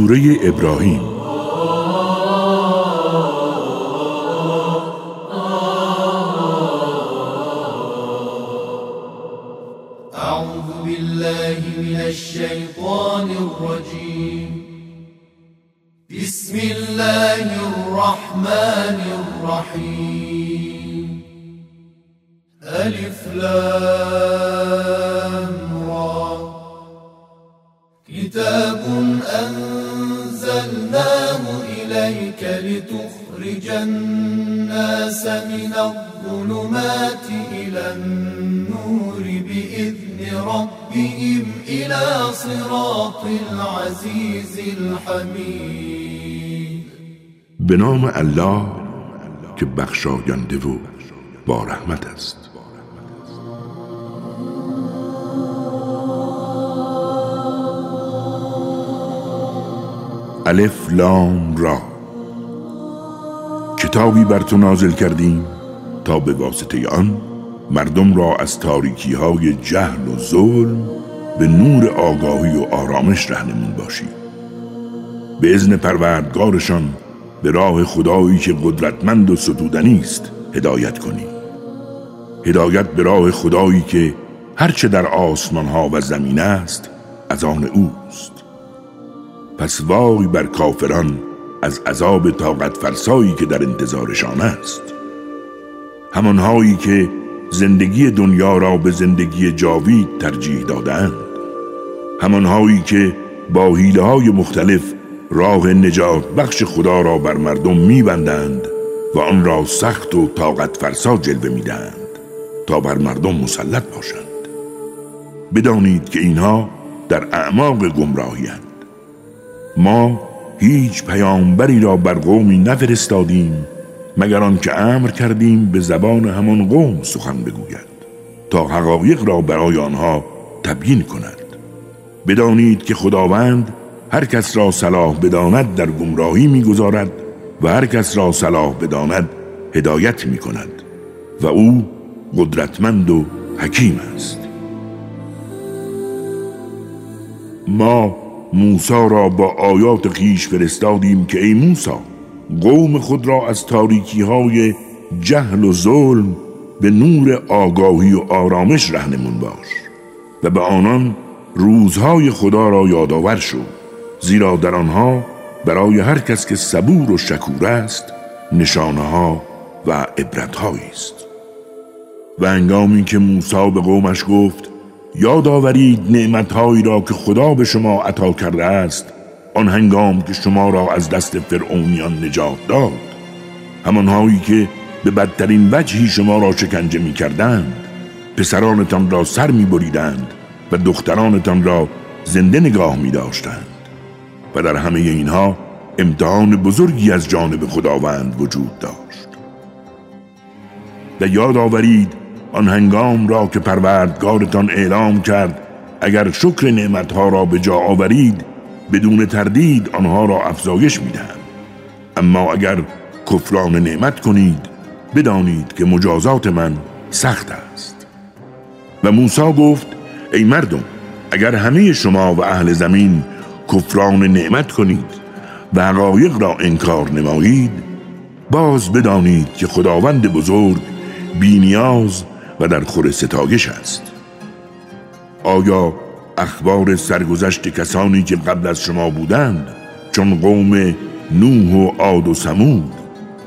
سوره ابراهیم. أعوذ بالله من الشیطان الرجیم بسم الله الرحمن الرحیم ألف لام را. كتاب إليك لتخرج الناس من الظلمات إلى النور بإذن ربهم إلى صراط العزيز الحميد به الله که بخشاینده و با رحمت است. الف لام را کتابی بر تو نازل کردیم تا به واسطه آن مردم را از تاریکی های جهل و ظلم به نور آگاهی و آرامش رهنمون باشی به ازن پروردگارشان به راه خدایی که قدرتمند و ستودنی است هدایت کنی هدایت به راه خدایی که هرچه در آسمان ها و زمین است از آن اوست. پس وای بر کافران از عذاب طاقت فرسایی که در انتظارشان است. همانهایی که زندگی دنیا را به زندگی جاوید ترجیح دادند. همانهایی که با حیله های مختلف راه نجات بخش خدا را بر مردم میبندند و آن را سخت و طاقت فرسا جلوه می‌دهند تا بر مردم مسلط باشند. بدانید که اینها در اعماق گمراهیند ما هیچ پیامبری را بر قومی نفرستادیم مگر آنکه امر کردیم به زبان همان قوم سخن بگوید تا حقایق را برای آنها تبیین کند. بدانید که خداوند هر کس را صلاح بداند در گمراهی می‌گذارد و هر کس را صلاح بداند هدایت می کند و او قدرتمند و حکیم است. ما موسی را با آیات خیش فرستادیم که ای موسی قوم خود را از تاریکی های جهل و ظلم به نور آگاهی و آرامش رهنمون باش و به آنان روزهای خدا را یادآور شو زیرا در آنها برای هر کس که صبور و شکور است نشانه ها و عبرت است. و انگامی که موسی به قومش گفت یاد آورید نعمتهایی را که خدا به شما عطا کرده است. آن هنگام که شما را از دست فرعونیان نجات داد. همانهایی که به بدترین وجهی شما را شکنجه می کردند پسرانتان را سر می بریدند و دخترانتان را زنده نگاه می داشتند و در همه اینها امتحان بزرگی از جانب خداوند وجود داشت. و یاد آورید آن هنگام را که پروردگارتان اعلام کرد اگر شکر نعمتها را به جا آورید بدون تردید آنها را افزایش می‌دهم اما اگر کفران نعمت کنید بدانید که مجازات من سخت است. و موسی گفت ای مردم اگر همه شما و اهل زمین کفران نعمت کنید و حقایق را انکار نمایید باز بدانید که خداوند بزرگ بینیاز و در خور ستایش است. آیا اخبار سرگذشت کسانی که قبل از شما بودند چون قوم نوح و عاد و سمود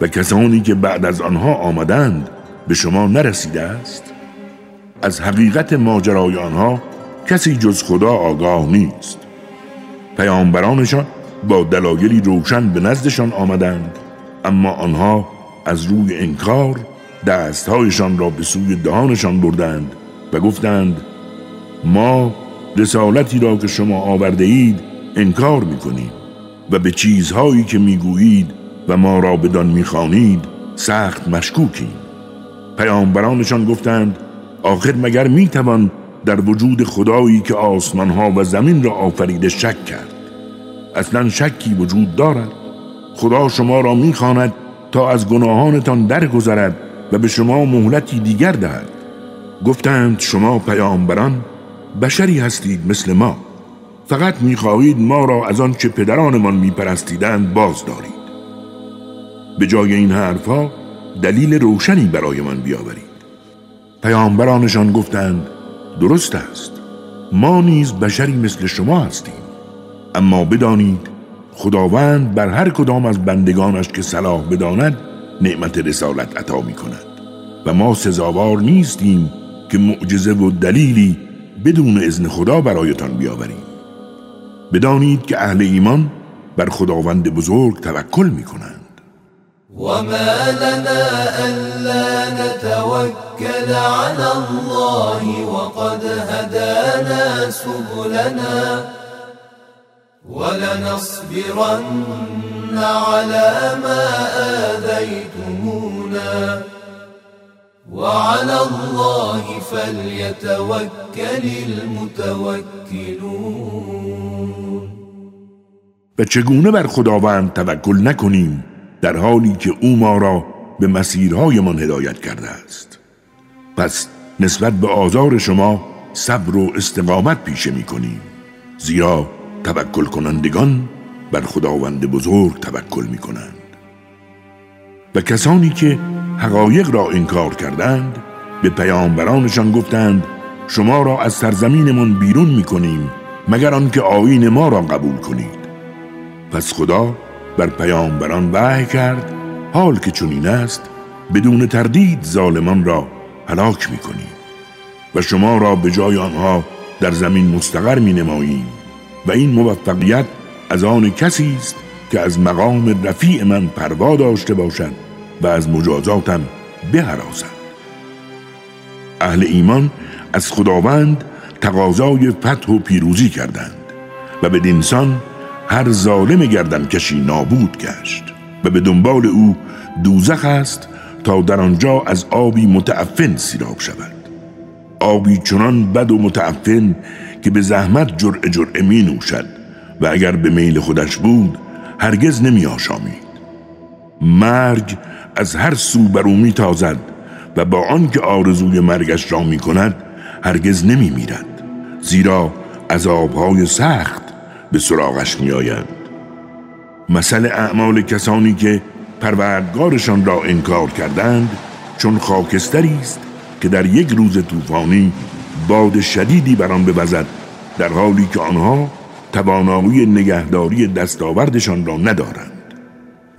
و کسانی که بعد از آنها آمدند به شما نرسیده است؟ از حقیقت ماجرای آنها کسی جز خدا آگاه نیست. پیامبرانشان با دلایلی روشن به نزدشان آمدند اما آنها از روی انکار دستهایشان را به سوی دهانشان بردند و گفتند ما رسالتی را که شما آورده اید انکار می‌کنیم و به چیزهایی که می‌گویید و ما را بدان می‌خوانید سخت مشکوکیم. پیامبرانشان گفتند آخر مگر می‌توان در وجود خدایی که آسمانها و زمین را آفریده شک کرد؟ اصلا شکی وجود دارد. خدا شما را می‌خواند تا از گناهانتان درگذرد و به شما مهلتی دیگر دهد. گفتند شما پیامبران بشری هستید مثل ما. فقط می‌خواهید ما را از آن چه پدرانمان میپرستیدند باز دارید. به جای این حرفها دلیل روشنی برایمان بیاورید. پیامبرانشان گفتند درست است. ما نیز بشری مثل شما هستیم. اما بدانید خداوند بر هر کدام از بندگانش که صلاح بداند نعمت رسالت عطا می کند و ما سزاوار نیستیم که معجزه و دلیلی بدون اذن خدا برایتان بیاوریم. بدانید که اهل ایمان بر خداوند بزرگ توکل می کنند وما لنا ألا نتوكل على الله وقد هدانا سبلنا ولنصبرن على ما آذيتمونا وعلى الله فليتوكل المتوكلون و چگونه بر خداوند توکل نکنیم در حالی که او ما را به مسیرهایمان هدایت کرده است؟ پس نسبت به آزار شما صبر و استقامت پیشه می کنیم زیرا توکل کنندگان بر خداوند بزرگ توکل می کنند و کسانی که حقایق را انکار کردند به پیامبرانشان گفتند شما را از سرزمینمان بیرون می کنیم مگر آنکه آیین ما را قبول کنید. پس خدا بر پیامبران وحی کرد حال که چنین است بدون تردید ظالمان را هلاک می کنیم و شما را به جای آنها در زمین مستقر می نماییم و این موفقیت از آن کسی است که از مقام رفیع من پروا داشته باشد و از مجازاتم بهراسد اهل ایمان از خداوند تقاضای فتح و پیروزی کردند و به دینسان هر ظالم گردن کشی نابود گشت و به دنبال او دوزخ است تا در آنجا از آبی متعفن سیراب شود. آبی چنان بد و متعفن که به زحمت جرع جرعه می نوشد و اگر به میل خودش بود هرگز نمی آشامید مرگ از هر سو بر او می تازد و با آنکه آرزوی مرگش را می کند هرگز نمی میرد زیرا عذابهای سخت به سراغش می آیند. مثل اعمال کسانی که پروردگارشان را انکار کردند چون خاکستری است که در یک روز طوفانی باد شدیدی بر آن بوزد در حالی که آنها توانایی نگهداری دستاوردشان را ندارند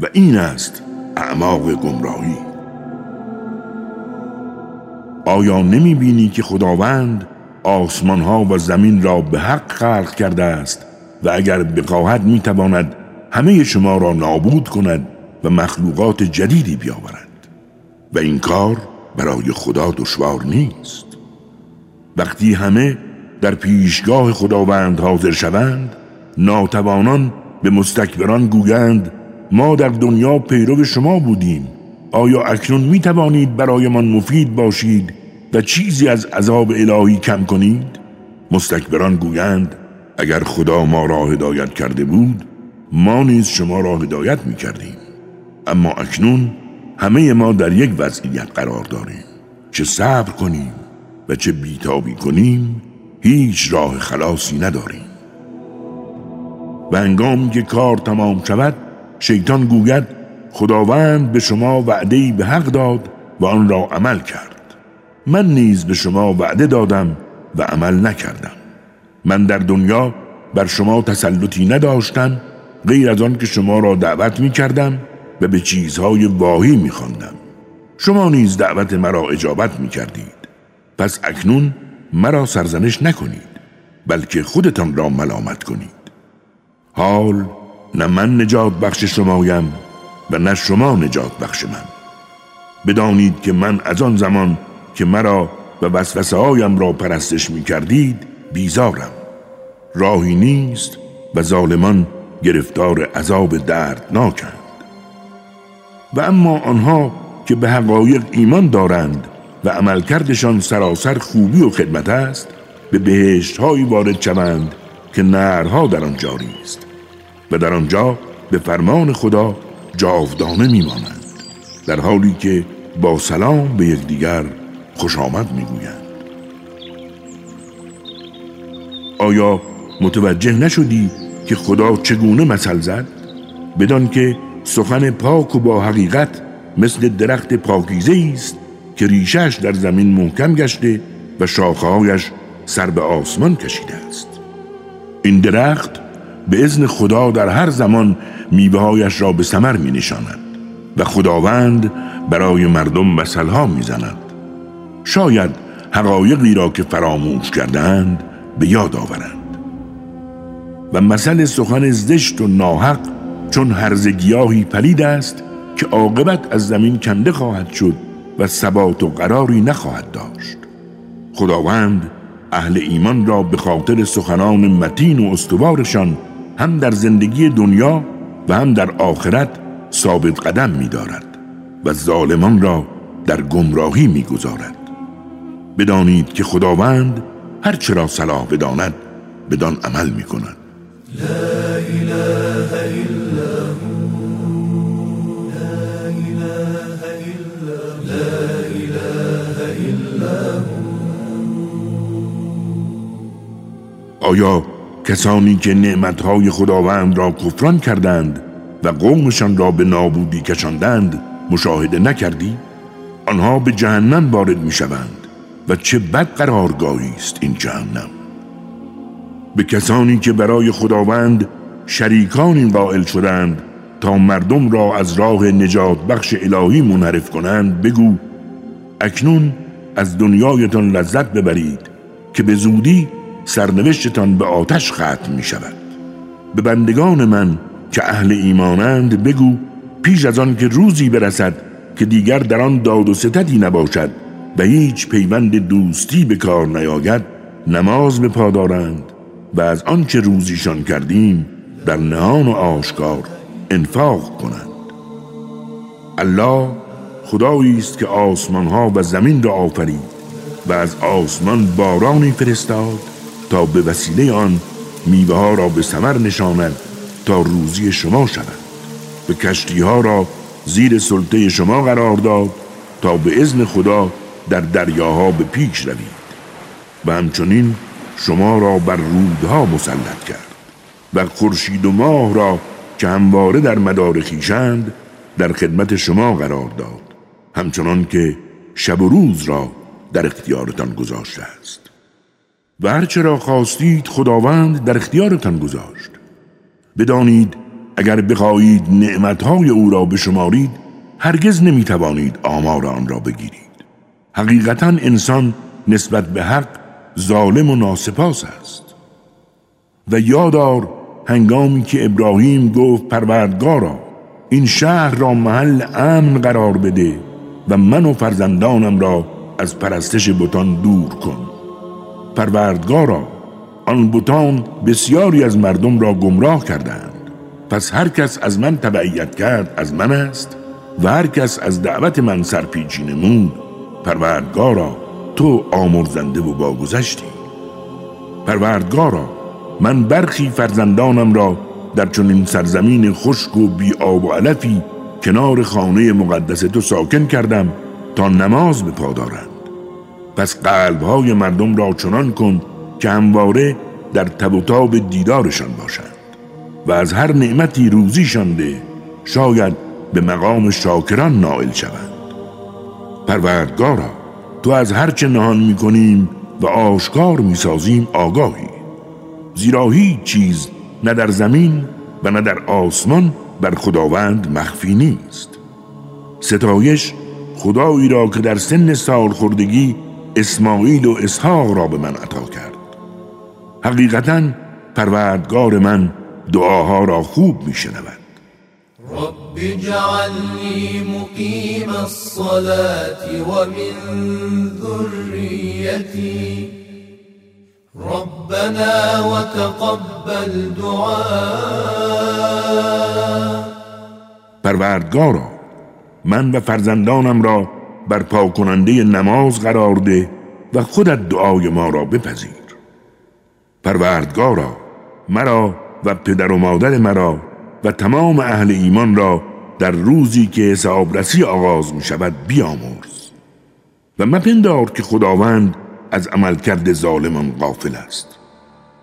و این است اعماق گمراهی. آیا نمی بینی که خداوند آسمان ها و زمین را به حق خلق کرده است و اگر بخواهد می‌تواند همه شما را نابود کند و مخلوقات جدیدی بیاورد؟ و این کار برای خدا دشوار نیست. وقتی همه در پیشگاه خداوند حاضر شوند ناتوانان به مستکبران گویند ما در دنیا پیرو شما بودیم آیا اکنون می توانید برایمان مفید باشید و چیزی از عذاب الهی کم کنید؟ مستکبران گویند اگر خدا ما را هدایت کرده بود ما نیز شما را هدایت می کردیم اما اکنون همه ما در یک وضعیت قرار داریم چه صبر کنیم و چه بیتابی کنیم هیچ راه خلاصی نداریم. و انگامی که کار تمام شود شیطان گوید خداوند به شما وعده به حق داد و آن را عمل کرد. من نیز به شما وعده دادم و عمل نکردم. من در دنیا بر شما تسلطی نداشتم غیر از آن که شما را دعوت می کردم و به چیزهای واهی می خواندم. شما نیز دعوت مرا اجابت می کردید پس اکنون مرا سرزنش نکنید بلکه خودتان را ملامت کنید. حال نه من نجات بخش شمایم و نه شما نجات بخش من. بدانید که من از آن زمان که مرا و وسوسه هایم را پرستش می کردید بیزارم. راهی نیست و ظالمان گرفتار عذاب دردناکند. و اما آنها که به حقایق ایمان دارند و عملکردشان سراسر خوبی و خدمت است به بهشت هایی وارد شوند که نرها در آن جاری است و در آنجا به فرمان خدا جاودانه میمانند در حالی که با سلام به یکدیگر خوش آمد می‌گویند. آیا متوجه نشدی که خدا چگونه مثل زد؟ بدان که سخن پاک و با حقیقت مثل درخت پاکیزه است که ریشش در زمین محکم گشته و شاخهایش سر به آسمان کشیده است این درخت به ازن خدا در هر زمان میوههایش را به سمر می نشاند و خداوند برای مردم مثلها می زند. شاید حقایقی را که فراموش کردند به یاد آورند و مثل سخن زشت و ناحق چون هرز گیاهی پلید است که عاقبت از زمین کنده خواهد شد و ثبات و قراری نخواهد داشت خداوند اهل ایمان را به خاطر سخنان متین و استوارشان هم در زندگی دنیا و هم در آخرت ثابت قدم می دارد و ظالمان را در گمراهی می گذارد. بدانید که خداوند هر چرا صلاح بداند بدان عمل می کند لا اله الا آیا کسانی که نعمتهای خداوند را کفران کردند و قومشان را به نابودی کشاندند مشاهده نکردی؟ آنها به جهنم وارد می شوند و چه بد قرارگاهی است این جهنم به کسانی که برای خداوند شریکانی قائل شدند تا مردم را از راه نجات بخش الهی منحرف کنند بگو اکنون از دنیایتان لذت ببرید که به زودی سرنوشتتان به آتش ختم می شود به بندگان من که اهل ایمانند بگو پیش از آن که روزی برسد که دیگر در آن داد و ستدی نباشد و هیچ پیوند دوستی به کار نیاید نماز به پادارند و از آنچه روزیشان کردیم در نهان و آشکار انفاق کنند. الله خدایی است که آسمان ها و زمین را آفرید و از آسمان بارانی فرستاد تا به وسیله آن میوه ها را به ثمر نشاند تا روزی شما شود. به کشتی ها را زیر سلطه شما قرار داد تا به ازن خدا در دریاها به پیش روید. و همچنین شما را بر رودها مسلط کرد و خورشید و ماه را که همواره در مدار خیشند در خدمت شما قرار داد همچنان که شب و روز را در اختیارتان گذاشته است. و هرچه را خواستید خداوند در اختیارتان گذاشت. بدانید اگر بخواهید نعمتهای او را بشمارید هرگز نمی‌توانید آمار آن را بگیرید. حقیقتا انسان نسبت به حق ظالم و ناسپاس است. و یادار هنگامی که ابراهیم گفت پروردگارا این شهر را محل امن قرار بده و من و فرزندانم را از پرستش بتان دور کن. پروردگارا آن بتان بسیاری از مردم را گمراه کردند. پس هر کس از من تبعیت کرد از من است و هر کس از دعوت من سرپیچی نمود. پروردگارا تو آمرزنده و باگذشتی پروردگارا من برخی فرزندانم را در چنین سرزمین خشک و بی آب و علفی کنار خانه مقدس تو ساکن کردم تا نماز به پادارند پس قلبهای مردم را چنان کن که همواره در تب و دیدارشان باشند و از هر نعمتی روزیشان ده شاید به مقام شاکران نائل شوند. پروردگارا تو از هرچه نهان می‌کنیم و آشکار می‌سازیم آگاهی. زیرا هیچ چیز نه در زمین و نه در آسمان بر خداوند مخفی نیست. ستایش خدایی را که در سن سال خوردگی اسماعیل و اسحاق را به من عطا کرد. حقیقتا پروردگار من دعاها را خوب میشنود. رب اجعلني مقيم الصلاة ومن ذريتي ربنا وتقبل دعاء. پروردگارا من و فرزندانم را بر پاکننده نماز قرار ده و خودت دعای ما را بپذیر. پروردگارا مرا و پدر و مادر مرا و تمام اهل ایمان را در روزی که حسابرسی آغاز می شود بیامرز و مپندار که خداوند از عملکرد ظالمان غافل است.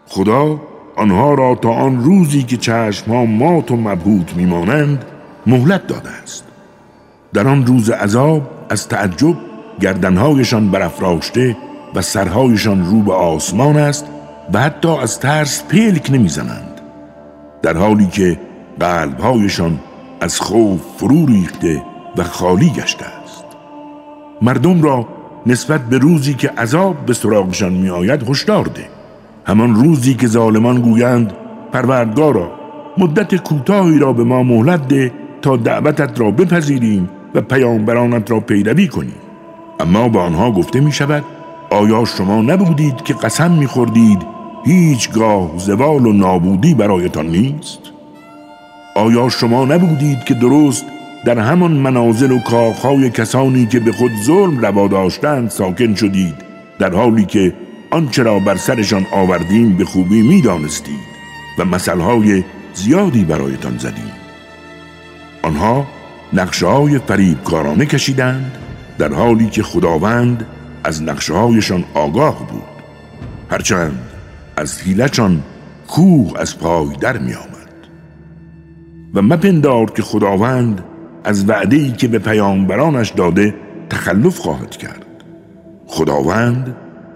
خدا آنها را تا آن روزی که چشم ها مات و مبهوت میمانند مهلت داده است. در آن روز عذاب از تعجب گردنهایشان برافراشته و سرهایشان رو به آسمان است و حتی از ترس پلک نمی‌زنند. در حالی که قلبهایشان از خوف فرو ریخته و خالی گشته است. مردم را نسبت به روزی که عذاب به سراغشان می آید هشدار ده. همان روزی که ظالمان گویند پروردگارا مدت کوتاهی را به ما مهلت ده تا دعوتت را بپذیریم و پیامبرانت را پیروی کنیم اما به آنها گفته می شود آیا شما نبودید که قسم می خوردید هیچگاه زوال و نابودی برایتان نیست؟ آیا شما نبودید که درست در همان منازل و کاخهای کسانی که به خود ظلم روا داشتند ساکن شدید در حالی که آنچه را بر سرشان آوردیم به خوبی می‌دانستید و مثلهای زیادی برایتان زدیم آنها نقشه های فریبکارانه کشیدند در حالی که خداوند از نقشه هایشان آگاه بود. هرچند از حیلچان کوه از پای در می و مپندار که خداوند از وعده که به پیامبرانش داده تخلف خواهد کرد. خداوند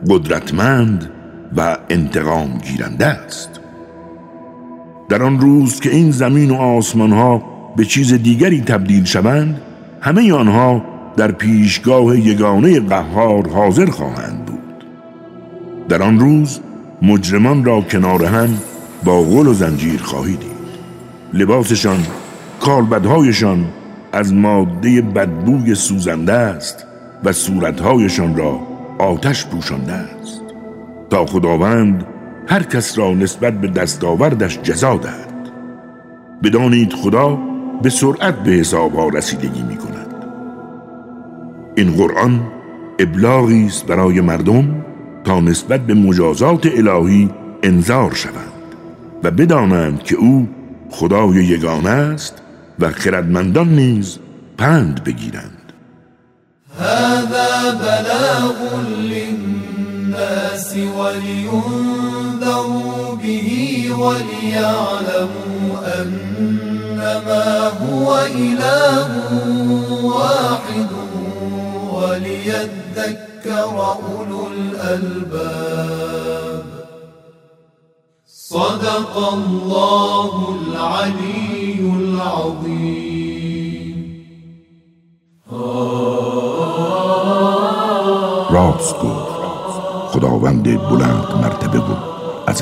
قدرتمند و انتقام گیرنده است. در آن روز که این زمین و آسمان ها به چیز دیگری تبدیل شوند همه آنها در پیشگاه یگانه قهار حاضر خواهند بود. در آن روز مجرمان را کنار هم با غل و زنجیر خواهی دید. لباسشان کالبدهایشان از ماده بدبوی سوزنده است و صورتهایشان را آتش پوشانده است. تا خداوند هر کس را نسبت به دستاوردش جزا دهد. بدانید خدا به سرعت به حسابها رسیدگی می کند این قرآن ابلاغی است برای مردم تا نسبت به مجازات الهی انذار شوند و بدانند که او خدای یگانه است و خردمندان نیز پند بگیرند. هذا بلاغ للناس ولينذروا به وليعلموا أنما هو إله واحد وليذكر أولو الألباب. صدق الله العلي العظيم. راست گفت خداوند بلند مرتبه. بود از